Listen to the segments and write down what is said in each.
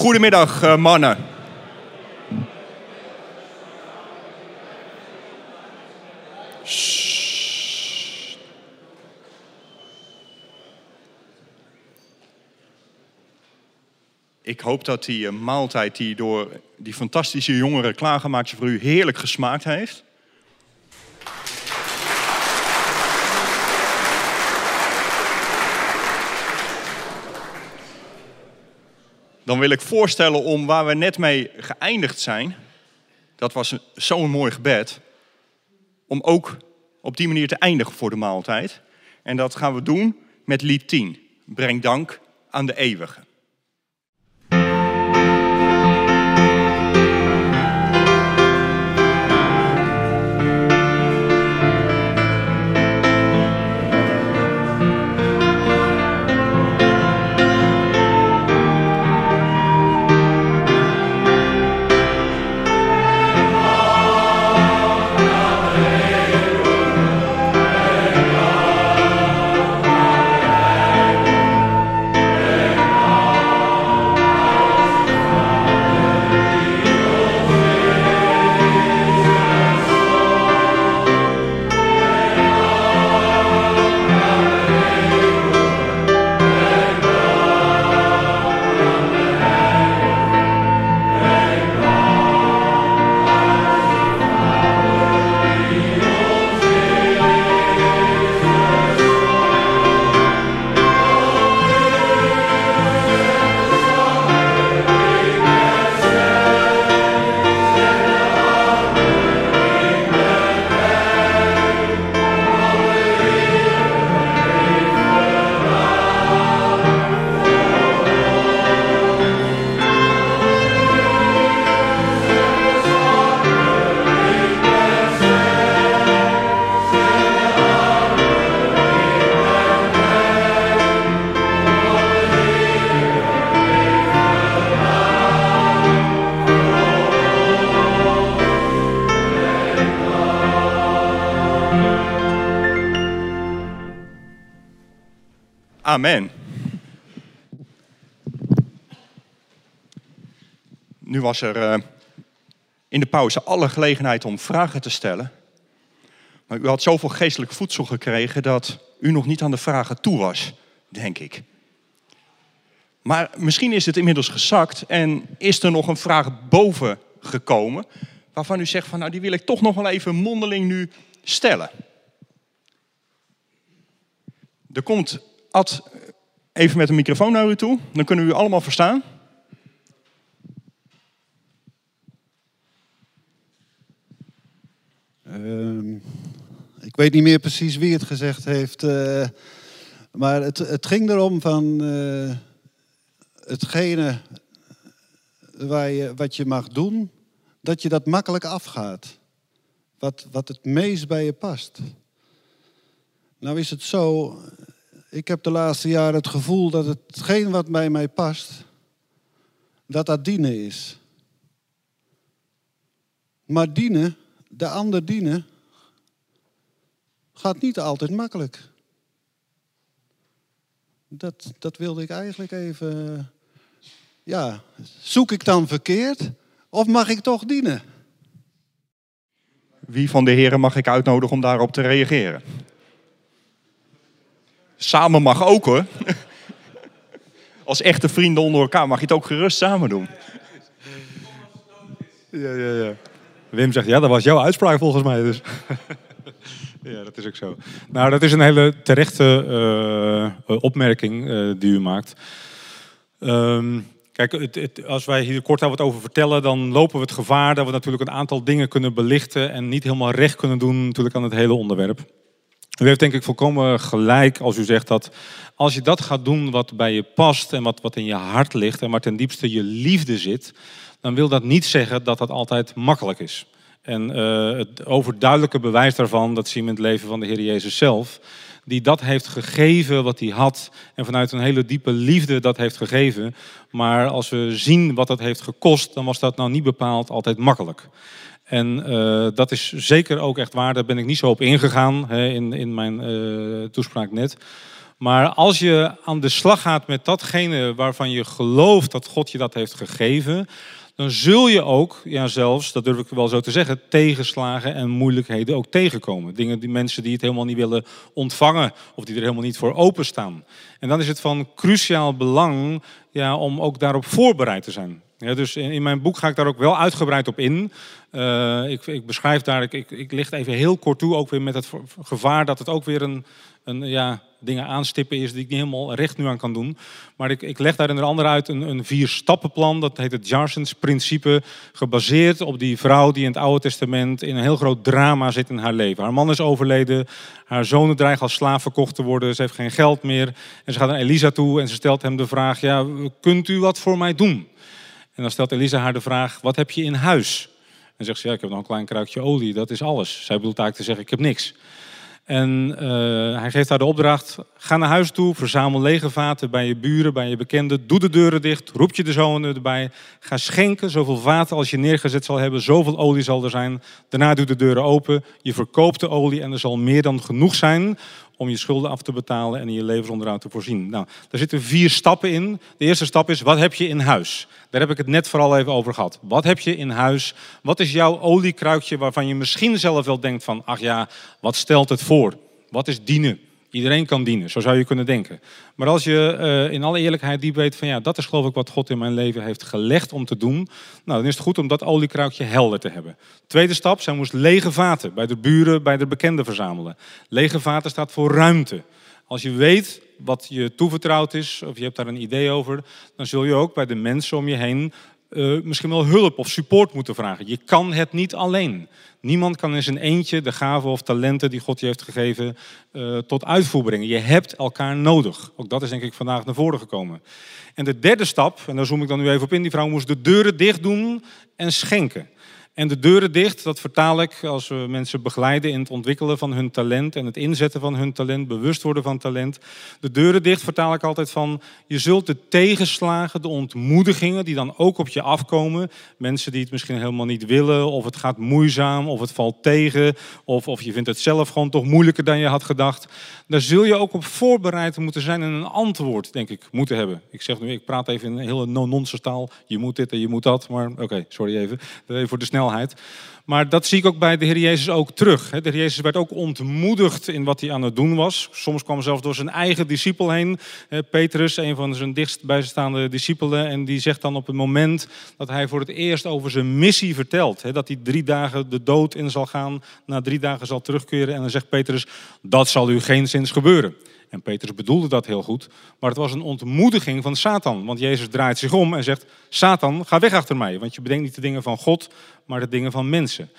Goedemiddag, uh, mannen. Ik hoop dat die uh, maaltijd die door die fantastische jongeren klaargemaakt is voor u heerlijk gesmaakt heeft. Dan wil ik voorstellen om waar we net mee geëindigd zijn. Dat was zo'n mooi gebed. Om ook op die manier te eindigen voor de maaltijd. En dat gaan we doen met lied 10. Breng dank aan de eeuwige. Amen. Nu was er uh, in de pauze alle gelegenheid om vragen te stellen. Maar u had zoveel geestelijk voedsel gekregen dat u nog niet aan de vragen toe was, denk ik. Maar misschien is het inmiddels gezakt en is er nog een vraag boven gekomen waarvan u zegt van nou die wil ik toch nog wel even mondeling nu stellen. Er komt Ad, even met een microfoon naar u toe. Dan kunnen we u allemaal verstaan. Uh, ik weet niet meer precies wie het gezegd heeft. Uh, maar het, het, ging erom van uh, hetgene waar je, wat je mag doen, dat je dat makkelijk afgaat. Wat, wat het meest bij je past. Nou is het zo, ik heb de laatste jaren het gevoel dat hetgeen wat bij mij past, dat dat dienen is. Maar dienen, de ander dienen, gaat niet altijd makkelijk. Dat, dat wilde ik eigenlijk even. Ja, zoek ik dan verkeerd of mag ik toch dienen? Wie van de heren mag ik uitnodigen om daarop te reageren? Samen mag ook hoor. Als echte vrienden onder elkaar mag je het ook gerust samen doen. Ja, ja, ja. Wim zegt, ja, dat was jouw uitspraak volgens mij. Dus. ja, dat is ook zo. Nou, dat is een hele terechte uh, opmerking uh, die u maakt. Um, kijk, het, het, als wij hier kort wat over vertellen, dan lopen we het gevaar dat we natuurlijk een aantal dingen kunnen belichten en niet helemaal recht kunnen doen natuurlijk aan het hele onderwerp. U heeft denk ik volkomen gelijk als u zegt dat als je dat gaat doen wat bij je past en wat, wat in je hart ligt en waar ten diepste je liefde zit, dan wil dat niet zeggen dat dat altijd makkelijk is. En uh, het overduidelijke bewijs daarvan, dat zien we in het leven van de Heer Jezus zelf, die dat heeft gegeven wat hij had en vanuit een hele diepe liefde dat heeft gegeven. Maar als we zien wat dat heeft gekost, dan was dat nou niet bepaald altijd makkelijk. En uh, dat is zeker ook echt waar. Daar ben ik niet zo op ingegaan hè, in, in mijn uh, toespraak net. Maar als je aan de slag gaat met datgene waarvan je gelooft dat God je dat heeft gegeven, dan zul je ook, ja zelfs, dat durf ik wel zo te zeggen, tegenslagen en moeilijkheden ook tegenkomen. Dingen die mensen die het helemaal niet willen ontvangen of die er helemaal niet voor openstaan. En dan is het van cruciaal belang ja, om ook daarop voorbereid te zijn. Ja, dus in, mijn boek ga ik daar ook wel uitgebreid op in. Uh, ik, ik, beschrijf daar, ik, ik, ik licht even heel kort toe, ook weer met het gevaar dat het ook weer een, een ja, dingen aanstippen is die ik niet helemaal recht nu aan kan doen. Maar ik, ik leg daar onder andere uit een, een vier-stappenplan. Dat heet het Jarsens principe. Gebaseerd op die vrouw die in het Oude Testament in een heel groot drama zit in haar leven. Haar man is overleden. Haar zonen dreigen als slaaf verkocht te worden. Ze heeft geen geld meer. En ze gaat naar Elisa toe en ze stelt hem de vraag: ja, Kunt u wat voor mij doen? En dan stelt Elisa haar de vraag: Wat heb je in huis? En zegt ze: Ja, ik heb nog een klein kruikje olie. Dat is alles. Zij bedoelt eigenlijk te zeggen: Ik heb niks. En uh, hij geeft haar de opdracht: ga naar huis toe, verzamel lege vaten bij je buren, bij je bekenden. Doe de deuren dicht, roep je de zonen erbij. Ga schenken, zoveel vaten als je neergezet zal hebben, zoveel olie zal er zijn. Daarna doe de deuren open, je verkoopt de olie en er zal meer dan genoeg zijn om je schulden af te betalen en in je levensonderhoud te voorzien. Nou, daar zitten vier stappen in. De eerste stap is, wat heb je in huis? Daar heb ik het net vooral even over gehad. Wat heb je in huis? Wat is jouw oliekruikje waarvan je misschien zelf wel denkt van, ach ja, wat stelt het voor? Wat is dienen? Iedereen kan dienen, zo zou je kunnen denken. Maar als je uh, in alle eerlijkheid die weet van ja, dat is geloof ik wat God in mijn leven heeft gelegd om te doen. Nou, dan is het goed om dat oliekruikje helder te hebben. Tweede stap, zij moest lege vaten bij de buren, bij de bekenden verzamelen. Lege vaten staat voor ruimte. Als je weet wat je toevertrouwd is, of je hebt daar een idee over, dan zul je ook bij de mensen om je heen uh, misschien wel hulp of support moeten vragen. Je kan het niet alleen. Niemand kan in zijn eentje de gaven of talenten die God je heeft gegeven uh, tot uitvoer brengen. Je hebt elkaar nodig. Ook dat is denk ik vandaag naar voren gekomen. En de derde stap, en daar zoom ik dan nu even op in, die vrouw moest de deuren dicht doen en schenken. En de deuren dicht, dat vertaal ik als we mensen begeleiden in het ontwikkelen van hun talent en het inzetten van hun talent, bewust worden van talent. De deuren dicht vertaal ik altijd van, je zult de tegenslagen, de ontmoedigingen die dan ook op je afkomen, mensen die het misschien helemaal niet willen, of het gaat moeizaam, of het valt tegen, of, of je vindt het zelf gewoon toch moeilijker dan je had gedacht. Daar zul je ook op voorbereid moeten zijn en een antwoord, denk ik, moeten hebben. Ik zeg nu, ik praat even in een hele no-nonsense taal, je moet dit en je moet dat, maar oké, sorry even, even voor de snelheid maar dat zie ik ook bij de Heer Jezus ook terug. De Heer Jezus werd ook ontmoedigd in wat hij aan het doen was. Soms kwam zelfs door zijn eigen discipel heen. Petrus, een van zijn dichtstbijstaande discipelen. En die zegt dan op het moment dat hij voor het eerst over zijn missie vertelt. Dat hij drie dagen de dood in zal gaan. Na drie dagen zal terugkeren. En dan zegt Petrus, dat zal u geen zins gebeuren. En Petrus bedoelde dat heel goed, maar het was een ontmoediging van Satan. Want Jezus draait zich om en zegt: Satan, ga weg achter mij. Want je bedenkt niet de dingen van God, maar de dingen van mensen.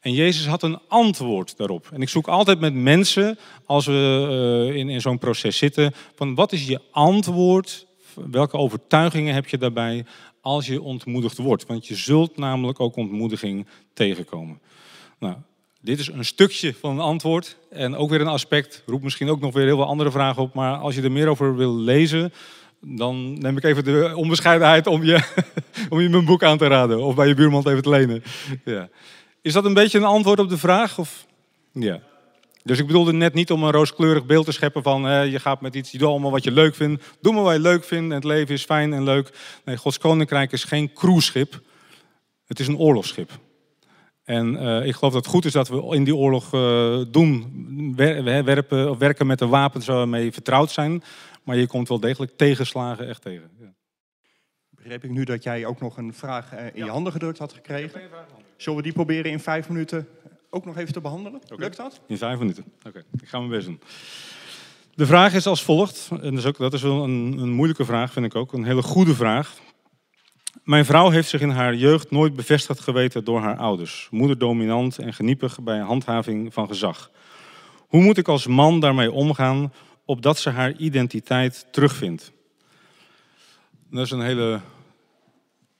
En Jezus had een antwoord daarop. En ik zoek altijd met mensen, als we eh, in, in zo'n proces zitten, van wat is je antwoord? Welke overtuigingen heb je daarbij als je ontmoedigd wordt? Want je zult namelijk ook ontmoediging tegenkomen. Nou, dit is een stukje van een antwoord en ook weer een aspect. Roept misschien ook nog weer heel veel andere vragen op. Maar als je er meer over wil lezen, dan neem ik even de onbescheidenheid om je, om je mijn boek aan te raden. Of bij je buurman even te lenen. Ja. Is dat een beetje een antwoord op de vraag? Of? Ja. Dus ik bedoelde net niet om een rooskleurig beeld te scheppen van je gaat met iets, je doet allemaal wat je leuk vindt. Doe maar wat je leuk vindt en het leven is fijn en leuk. Nee, Gods koninkrijk is geen cruiseschip. Het is een oorlogsschip. En uh, ik geloof dat het goed is dat we in die oorlog uh, doen, werpen, of werken met de wapens waar we mee vertrouwd zijn. Maar je komt wel degelijk tegenslagen echt tegen. Ja. Begreep ik nu dat jij ook nog een vraag uh, in ja. je handen gedrukt had gekregen? Zullen we die proberen in vijf minuten ook nog even te behandelen? Okay. Lukt dat? In vijf minuten. Oké, okay. ik ga mijn best doen. De vraag is als volgt, en dat is, ook, dat is wel een, een moeilijke vraag, vind ik ook, een hele goede vraag. Mijn vrouw heeft zich in haar jeugd nooit bevestigd geweten door haar ouders. Moeder dominant en geniepig bij handhaving van gezag. Hoe moet ik als man daarmee omgaan opdat ze haar identiteit terugvindt? Dat is een hele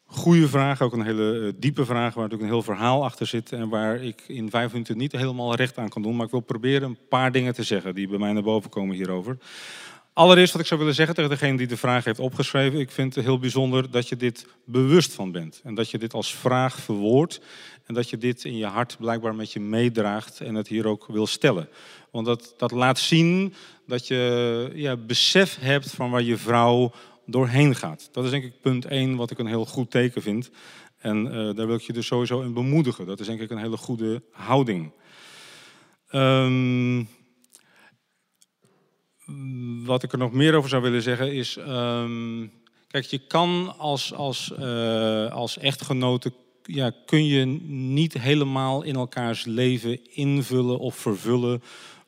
goede vraag, ook een hele eh, diepe vraag, waar natuurlijk een heel verhaal achter zit en waar ik in vijf minuten niet helemaal recht aan kan doen. Maar ik wil proberen een paar dingen te zeggen die bij mij naar boven komen hierover. Allereerst wat ik zou willen zeggen tegen degene die de vraag heeft opgeschreven. Ik vind het heel bijzonder dat je dit bewust van bent. En dat je dit als vraag verwoordt. En dat je dit in je hart blijkbaar met je meedraagt en het hier ook wil stellen. Want dat, laat zien dat je ja, besef hebt van waar je vrouw doorheen gaat. Dat is denk ik punt 1 wat ik een heel goed teken vind. En uh, daar wil ik je dus sowieso in bemoedigen. Dat is denk ik een hele goede houding. Um, wat ik er nog meer over zou willen zeggen is... Um, kijk, je kan als, als, uh, als echtgenoten... Ja, kun je niet helemaal in elkaars leven invullen of vervullen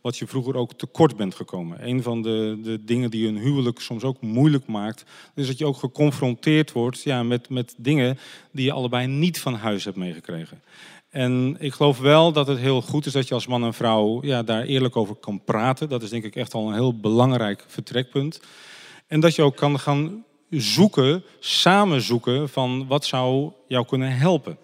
wat je vroeger ook tekort bent gekomen. Een van de, de dingen die een huwelijk soms ook moeilijk maakt, is dat je ook geconfronteerd wordt ja, met, met dingen die je allebei niet van huis hebt meegekregen. En ik geloof wel dat het heel goed is dat je als man en vrouw ja, daar eerlijk over kan praten. Dat is denk ik echt al een heel belangrijk vertrekpunt. En dat je ook kan gaan zoeken, samen zoeken van wat zou jou kunnen helpen.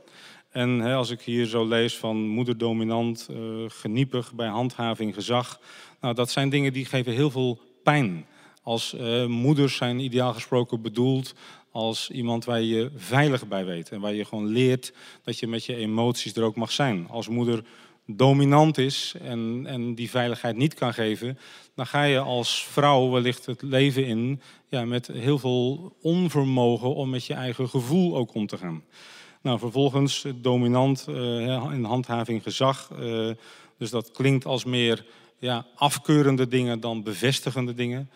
En hè, als ik hier zo lees van moeder dominant, uh, geniepig bij handhaving, gezag. Nou, dat zijn dingen die geven heel veel pijn. Als uh, moeders zijn ideaal gesproken bedoeld als iemand waar je veilig bij weet. En waar je gewoon leert dat je met je emoties er ook mag zijn. Als moeder dominant is en, en die veiligheid niet kan geven, dan ga je als vrouw wellicht het leven in ja, met heel veel onvermogen om met je eigen gevoel ook om te gaan. Nou, vervolgens dominant uh, in handhaving gezag. Uh, dus dat klinkt als meer ja, afkeurende dingen dan bevestigende dingen.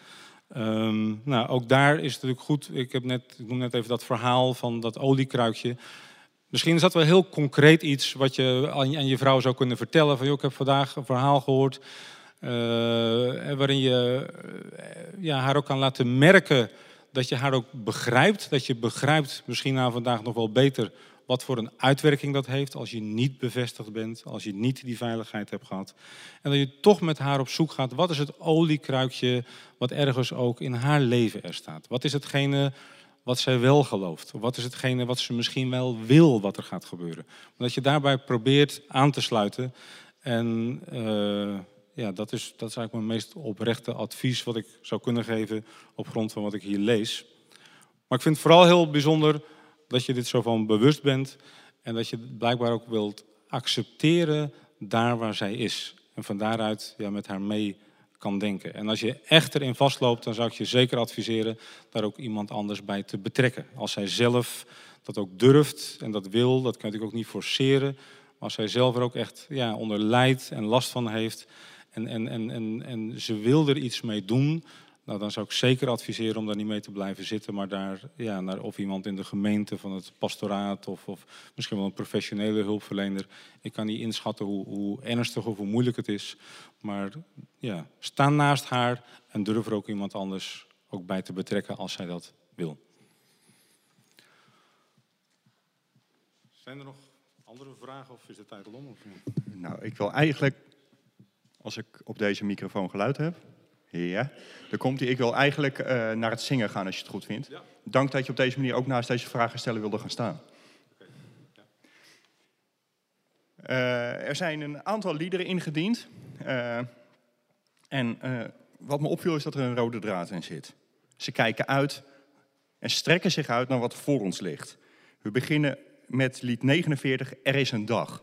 Um, nou, ook daar is het natuurlijk goed. Ik, heb net, ik noem net even dat verhaal van dat oliekruikje. Misschien is dat wel heel concreet iets wat je aan, aan je vrouw zou kunnen vertellen. Van, joh, ik heb vandaag een verhaal gehoord. Uh, waarin je ja, haar ook kan laten merken dat je haar ook begrijpt. Dat je begrijpt, misschien na vandaag nog wel beter, wat voor een uitwerking dat heeft als je niet bevestigd bent, als je niet die veiligheid hebt gehad. En dat je toch met haar op zoek gaat, wat is het oliekruikje wat ergens ook in haar leven er staat? Wat is hetgene wat zij wel gelooft? Wat is hetgene wat ze misschien wel wil wat er gaat gebeuren? Dat je daarbij probeert aan te sluiten. En uh, ja, dat is, dat is eigenlijk mijn meest oprechte advies wat ik zou kunnen geven op grond van wat ik hier lees. Maar ik vind het vooral heel bijzonder dat je dit zo van bewust bent en dat je blijkbaar ook wilt accepteren daar waar zij is. En van daaruit ja, met haar mee kan denken. En als je echt erin vastloopt, dan zou ik je zeker adviseren daar ook iemand anders bij te betrekken. Als zij zelf dat ook durft en dat wil, dat kan natuurlijk ook niet forceren. Maar als zij zelf er ook echt ja, onder lijdt en last van heeft en, en, en, en ze wil er iets mee doen, nou, dan zou ik zeker adviseren om daar niet mee te blijven zitten, maar daar ja, naar of iemand in de gemeente van het pastoraat of, of misschien wel een professionele hulpverlener. Ik kan niet inschatten hoe, hoe ernstig of hoe moeilijk het is, maar ja, sta naast haar en durf er ook iemand anders ook bij te betrekken als zij dat wil. Zijn er nog andere vragen of is het tijd om? Nou, ik wil eigenlijk, als ik op deze microfoon geluid heb, ja, dan komt hij. Ik wil eigenlijk uh, naar het zingen gaan als je het goed vindt. Ja. Dank dat je op deze manier ook naast deze vragen stellen wilde gaan staan. Okay. Ja. Uh, er zijn een aantal liederen ingediend. Uh, en wat me opviel is dat er een rode draad in zit. Ze kijken uit en strekken zich uit naar wat voor ons ligt. We beginnen met lied 49, Er is een dag.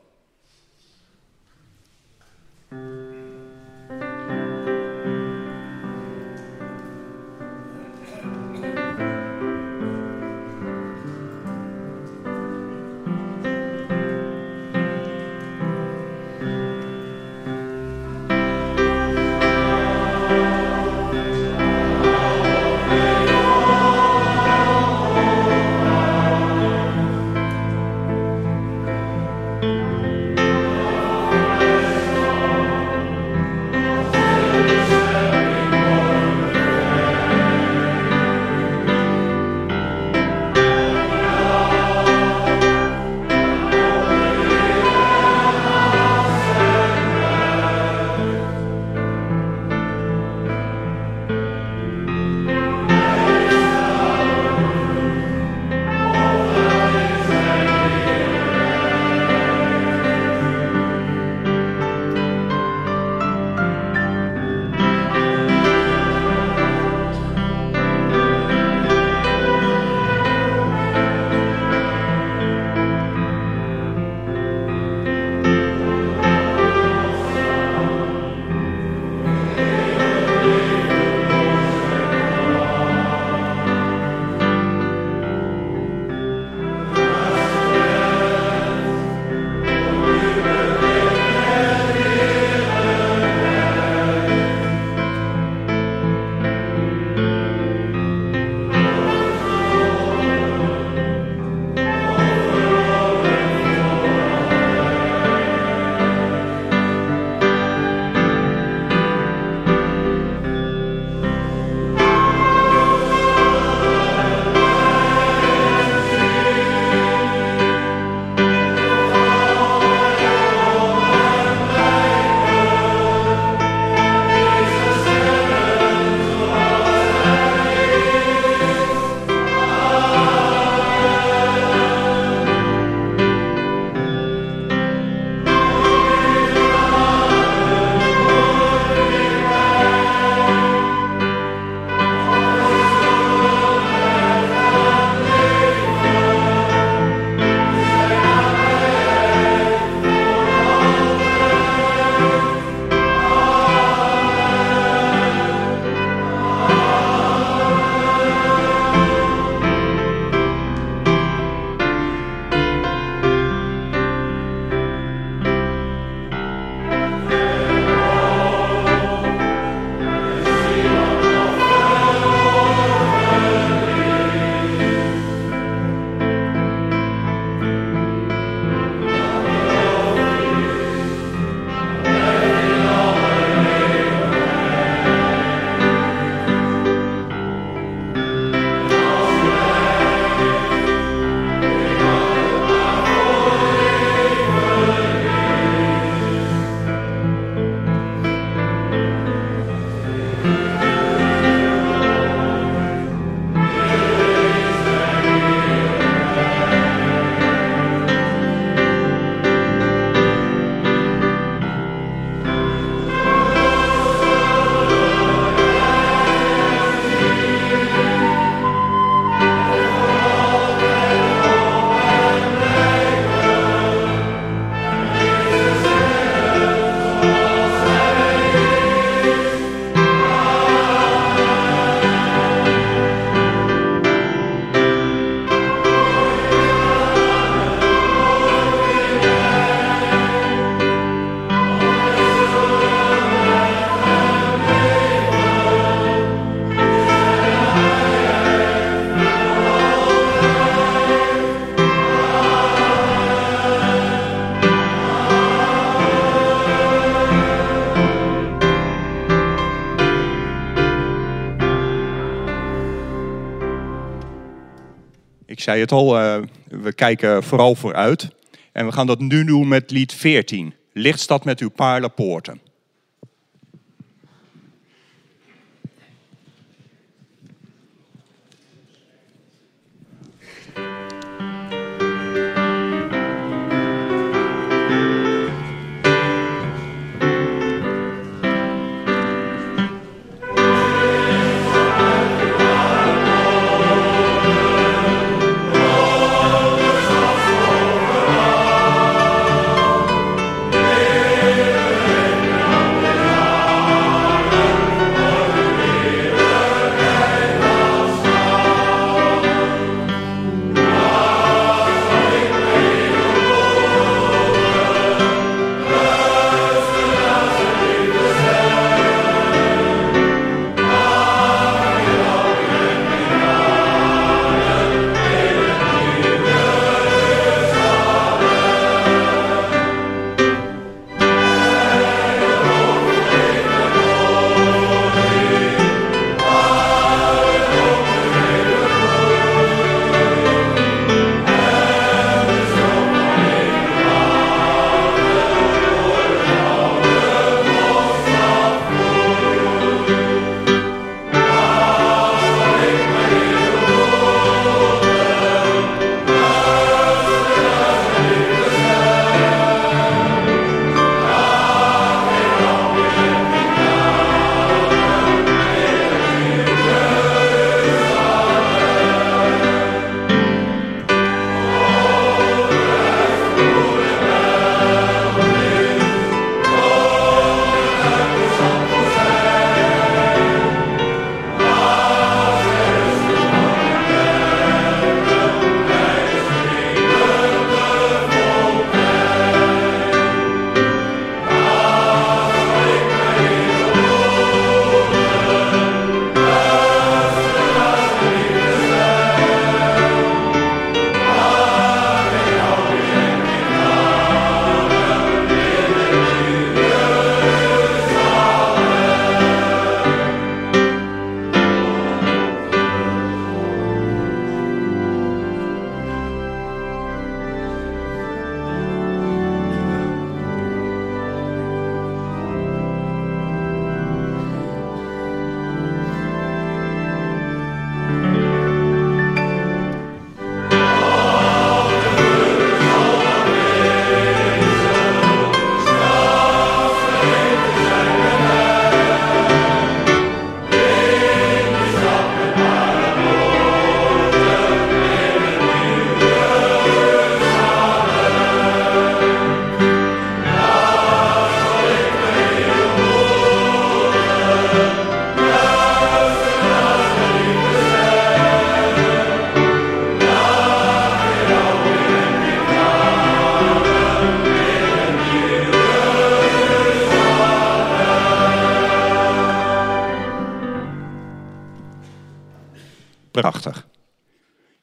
Zei het al, eh, we kijken vooral vooruit. En we gaan dat nu doen met lied 14. Lichtstad met uw paarlenpoorten.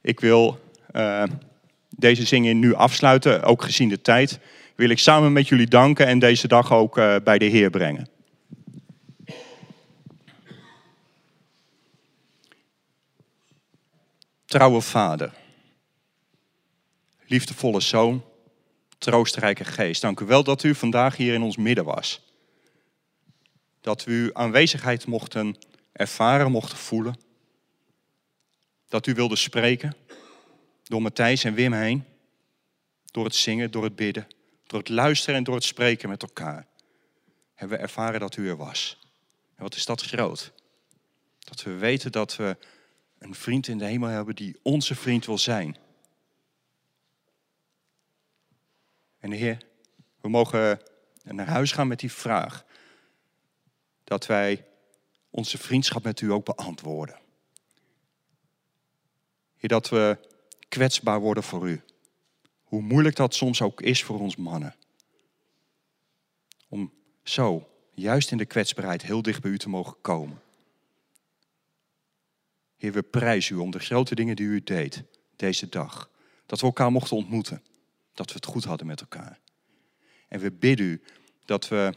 Ik wil uh, deze zingen nu afsluiten, ook gezien de tijd. Wil ik samen met jullie danken en deze dag ook uh, bij de Heer brengen. Trouwe Vader, liefdevolle Zoon, troostrijke Geest, dank u wel dat u vandaag hier in ons midden was. Dat we uw aanwezigheid mochten ervaren, mochten voelen dat u wilde spreken door Matthijs en Wim heen. Door het zingen, door het bidden, door het luisteren en door het spreken met elkaar. Hebben we ervaren dat u er was. En wat is dat groot? Dat we weten dat we een vriend in de hemel hebben die onze vriend wil zijn. En Heer, we mogen naar huis gaan met die vraag. Dat wij onze vriendschap met u ook beantwoorden. Heer, dat we kwetsbaar worden voor u. Hoe moeilijk dat soms ook is voor ons mannen. Om zo, juist in de kwetsbaarheid, heel dicht bij u te mogen komen. Heer, we prijzen u om de grote dingen die u deed deze dag. Dat we elkaar mochten ontmoeten. Dat we het goed hadden met elkaar. En we bidden u dat we,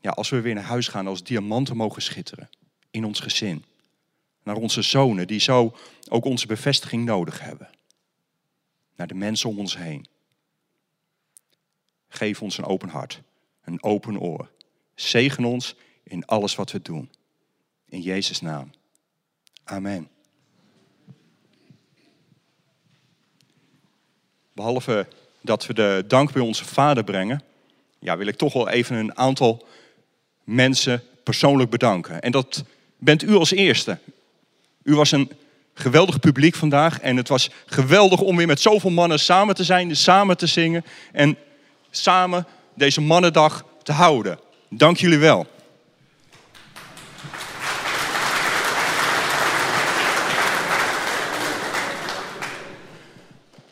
ja, als we weer naar huis gaan, als diamanten mogen schitteren. In ons gezin naar onze zonen, die zo ook onze bevestiging nodig hebben. naar de mensen om ons heen. Geef ons een open hart, een open oor. Zegen ons in alles wat we doen. In Jezus' naam. Amen. Behalve dat we de dank bij onze Vader brengen, ja, wil ik toch wel even een aantal mensen persoonlijk bedanken. En dat bent u als eerste. U was een geweldig publiek vandaag en het was geweldig om weer met zoveel mannen samen te zijn, samen te zingen en samen deze mannendag te houden. Dank jullie wel.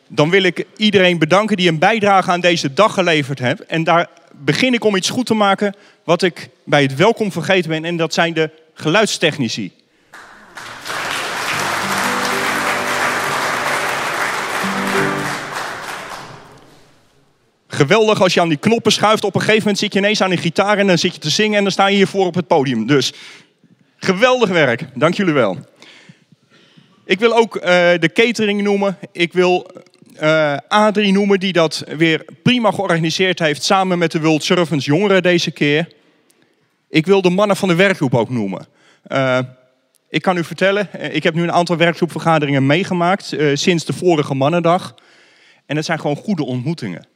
Dan wil ik iedereen bedanken die een bijdrage aan deze dag geleverd heeft. En daar begin ik om iets goed te maken wat ik bij het welkom vergeten ben. En dat zijn de geluidstechnici. Geweldig als je aan die knoppen schuift. Op een gegeven moment zit je ineens aan een gitaar en dan zit je te zingen en dan sta je hiervoor op het podium. Dus geweldig werk. Dank jullie wel. Ik wil ook uh, de catering noemen. Ik wil uh, Adrie noemen die dat weer prima georganiseerd heeft samen met de World Servants jongeren deze keer. Ik wil de mannen van de werkgroep ook noemen. Uh, ik kan u vertellen, ik heb nu een aantal werkgroepvergaderingen meegemaakt sinds de vorige mannendag. En het zijn gewoon goede ontmoetingen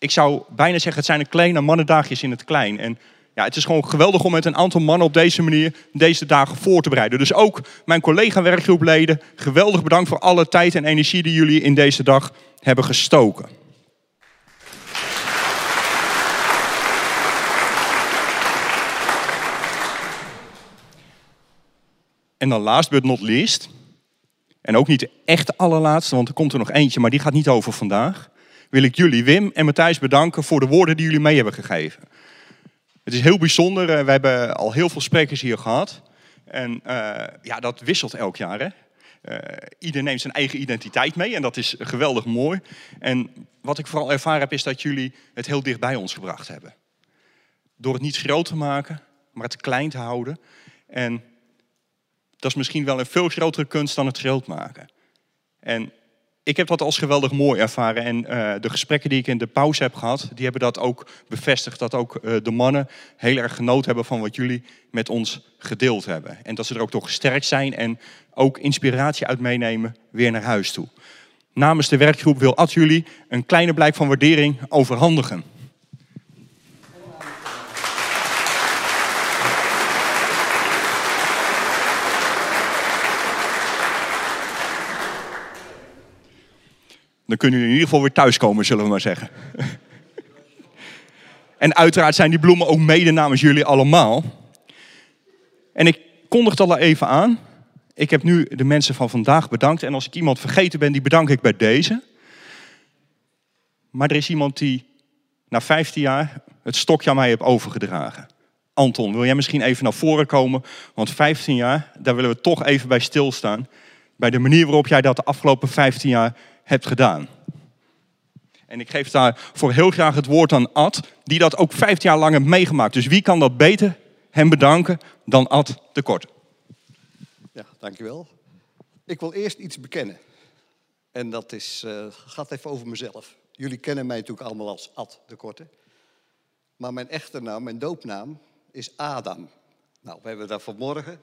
ik zou bijna zeggen, het zijn een kleine mannendagjes in het klein. En ja, het is gewoon geweldig om met een aantal mannen op deze manier deze dagen voor te bereiden. Dus ook mijn collega-werkgroepleden, geweldig bedankt voor alle tijd en energie die jullie in deze dag hebben gestoken. En dan last but not least, en ook niet de echt allerlaatste, want er komt er nog eentje, maar die gaat niet over vandaag wil ik jullie, Wim en Matthijs, bedanken voor de woorden die jullie mee hebben gegeven. Het is heel bijzonder. Eh, we hebben al heel veel sprekers hier gehad. En uh, ja, dat wisselt elk jaar. Hè? Uh, ieder neemt zijn eigen identiteit mee en dat is geweldig mooi. En wat ik vooral ervaren heb, is dat jullie het heel dicht bij ons gebracht hebben. Door het niet groot te maken, maar het klein te houden. En dat is misschien wel een veel grotere kunst dan het groot maken. En ik heb dat als geweldig mooi ervaren. En uh, de gesprekken die ik in de pauze heb gehad, die hebben dat ook bevestigd. Dat ook uh, de mannen heel erg genoten hebben van wat jullie met ons gedeeld hebben. En dat ze er ook toch gesterkt zijn en ook inspiratie uit meenemen weer naar huis toe. Namens de werkgroep wil Ad jullie een kleine blijk van waardering overhandigen. Dan kunnen jullie in ieder geval weer thuiskomen, zullen we maar zeggen. en uiteraard zijn die bloemen ook mede namens jullie allemaal. En ik kondig het al even aan. Ik heb nu de mensen van vandaag bedankt. En als ik iemand vergeten ben, die bedank ik bij deze. Maar er is iemand die na 15 jaar het stokje aan mij heeft overgedragen. Anton, wil jij misschien even naar voren komen? Want 15 jaar, daar willen we toch even bij stilstaan. Bij de manier waarop jij dat de afgelopen 15 jaar hebt gedaan. En ik geef daarvoor heel graag het woord aan Ad, die dat ook 15 jaar lang heeft meegemaakt. Dus wie kan dat beter hem bedanken dan Ad de Kort? Ja, dankjewel. Ik wil eerst iets bekennen. En dat is, uh, gaat even over mezelf. Jullie kennen mij natuurlijk allemaal als Ad de Korte. Maar mijn echte naam, mijn doopnaam, is Adam. Nou, we hebben daar vanmorgen,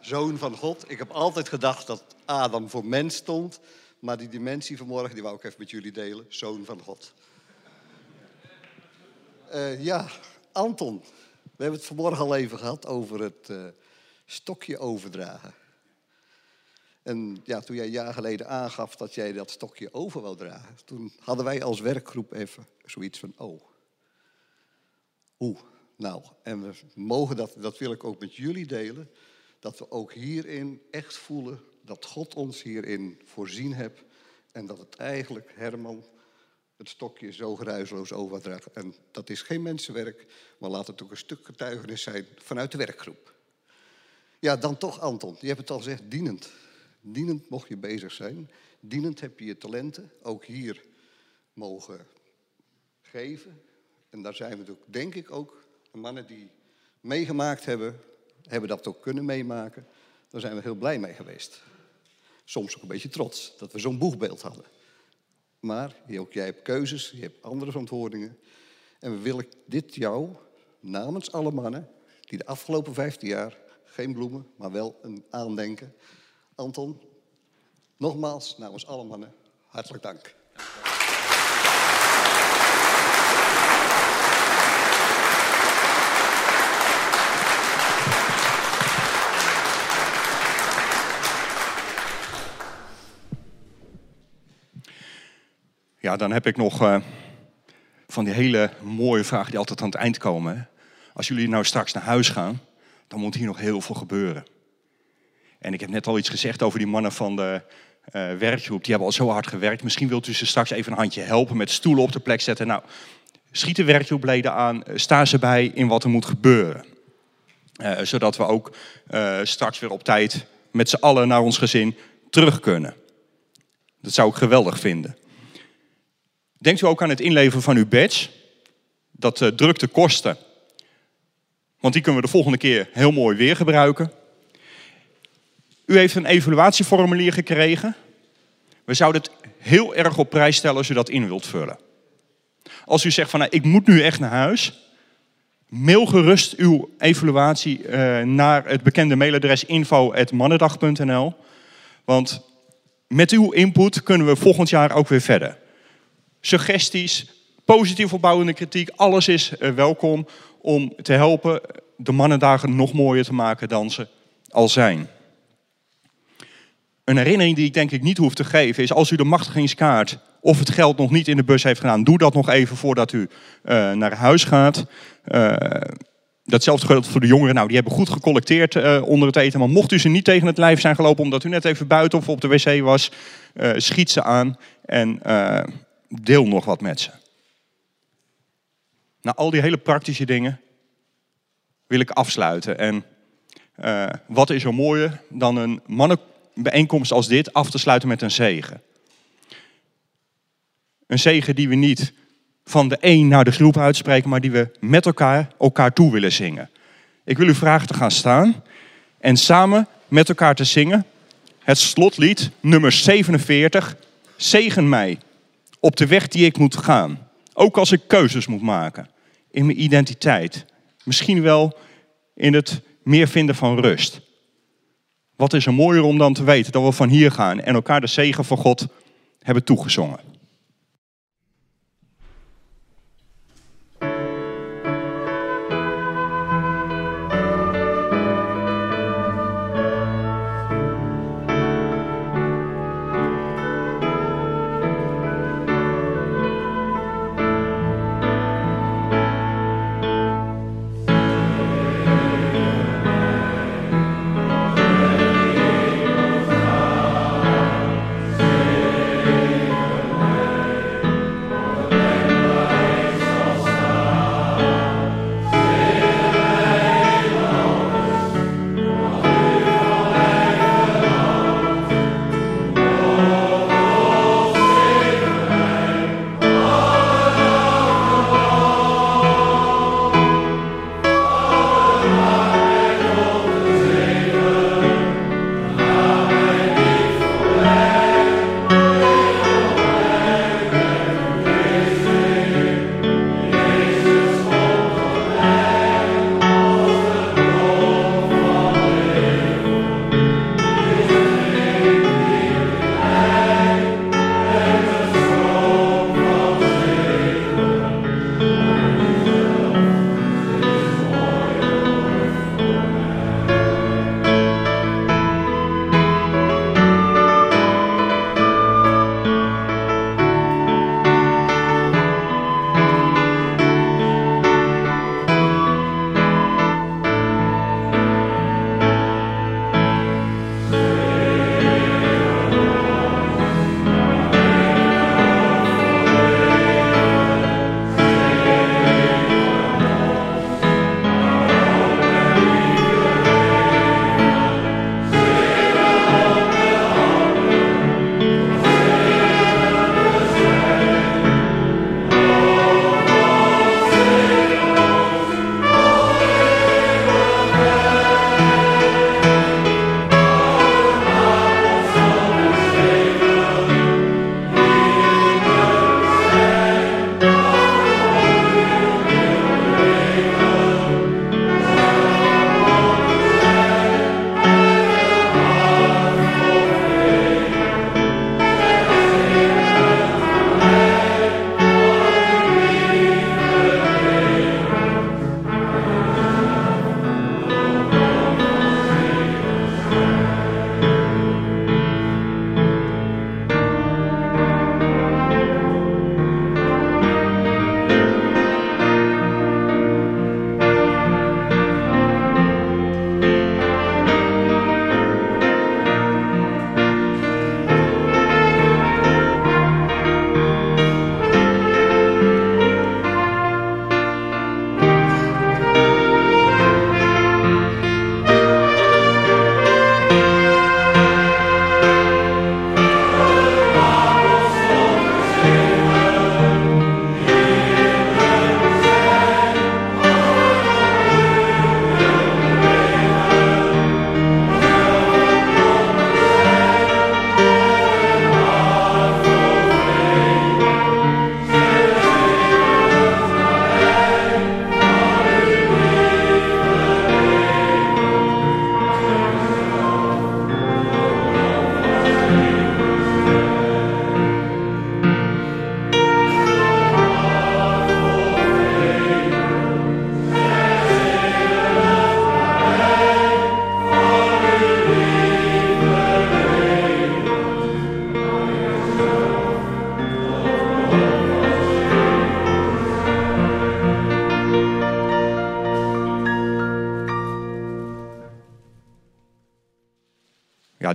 zoon van God. Ik heb altijd gedacht dat Adam voor mens stond. Maar die dimensie vanmorgen, die wou ik even met jullie delen. Zoon van God. Uh, ja, Anton. We hebben het vanmorgen al even gehad over het uh, stokje overdragen. En ja, toen jij een jaar geleden aangaf dat jij dat stokje over wou dragen, toen hadden wij als werkgroep even zoiets van, oh, hoe? Nou, en we mogen dat, dat wil ik ook met jullie delen, dat we ook hierin echt voelen dat God ons hierin voorzien hebt en dat het eigenlijk Herman het stokje zo geruisloos overdraagt. En dat is geen mensenwerk, maar laat het ook een stuk getuigenis zijn vanuit de werkgroep. Ja, dan toch Anton, je hebt het al gezegd, dienend. Dienend mocht je bezig zijn. Dienend heb je je talenten ook hier mogen geven. En daar zijn we natuurlijk, denk ik ook, de mannen die meegemaakt hebben, hebben dat ook kunnen meemaken. Daar zijn we heel blij mee geweest soms ook een beetje trots dat we zo'n boegbeeld hadden. Maar ook jij hebt keuzes, je hebt andere verantwoordingen. En we willen dit jou, namens alle mannen, die de afgelopen 15 jaar, geen bloemen, maar wel een aandenken. Anton, nogmaals namens alle mannen, hartelijk dank. Dan heb ik nog eh, van die hele mooie vragen die altijd aan het eind komen. Als jullie nou straks naar huis gaan, dan moet hier nog heel veel gebeuren. En ik heb net al iets gezegd over die mannen van de eh, werkgroep. Die hebben al zo hard gewerkt. Misschien wilt u ze straks even een handje helpen met stoelen op de plek zetten. Nou, schiet de werkgroepleden aan. eh, Staan ze bij in wat er moet gebeuren. Zodat we ook straks weer op tijd met z'n allen naar ons gezin terug kunnen. Dat zou ik geweldig vinden. Denkt u ook aan het inleveren van uw badge? Dat eh, drukt de kosten. Want die kunnen we de volgende keer heel mooi weer gebruiken. U heeft een evaluatieformulier gekregen. We zouden het heel erg op prijs stellen als u dat in wilt vullen. Als u zegt van nou, ik moet nu echt naar huis. Mail gerust uw evaluatie eh, naar het bekende mailadres info.mannendag.nl. Want met uw input kunnen we volgend jaar ook weer verder suggesties, positief opbouwende kritiek, alles is eh, welkom om te helpen de mannendagen nog mooier te maken dan ze al zijn. Een herinnering die ik denk ik niet hoef te geven is als u de machtigingskaart of het geld nog niet in de bus heeft gedaan, doe dat nog even voordat u eh, naar huis gaat. Eh, datzelfde geldt voor de jongeren. Nou, die hebben goed gecollecteerd onder het eten. Maar mocht u ze niet tegen het lijf zijn gelopen omdat u net even buiten of op de wc was, schiet ze aan en deel nog wat met ze. Na al die hele praktische dingen wil ik afsluiten. En eh, wat is er mooier dan een mannenbijeenkomst als dit af te sluiten met een zegen? Een zegen die we niet van de een naar de groep uitspreken, maar die we met elkaar elkaar toe willen zingen. Ik wil u vragen te gaan staan en samen met elkaar te zingen het slotlied nummer 47, Zegen mij op de weg die ik moet gaan. Ook als ik keuzes moet maken in mijn identiteit. Misschien wel in het meer vinden van rust. Wat is er mooier om dan te weten dat we van hier gaan en elkaar de zegen van God hebben toegezongen.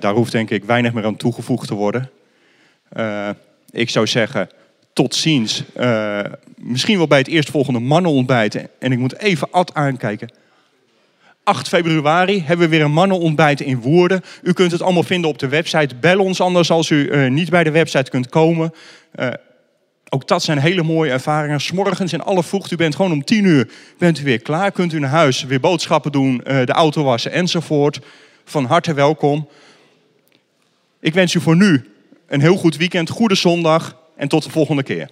Daar hoeft denk ik weinig meer aan toegevoegd te worden. Uh, ik zou zeggen, tot ziens. Uh, misschien wel bij het eerstvolgende mannenontbijt. En ik moet even Ad aankijken. 8 februari hebben we weer een mannenontbijt in Woerden. U kunt het allemaal vinden op de website. Bel ons anders als u uh, niet bij de website kunt komen. Ook dat zijn hele mooie ervaringen. S'morgens in alle vroegte, u bent gewoon om 10 uur bent u weer klaar. Kunt u naar huis weer boodschappen doen, de auto wassen enzovoort. Van harte welkom. Ik wens u voor nu een heel goed weekend, goede zondag en tot de volgende keer.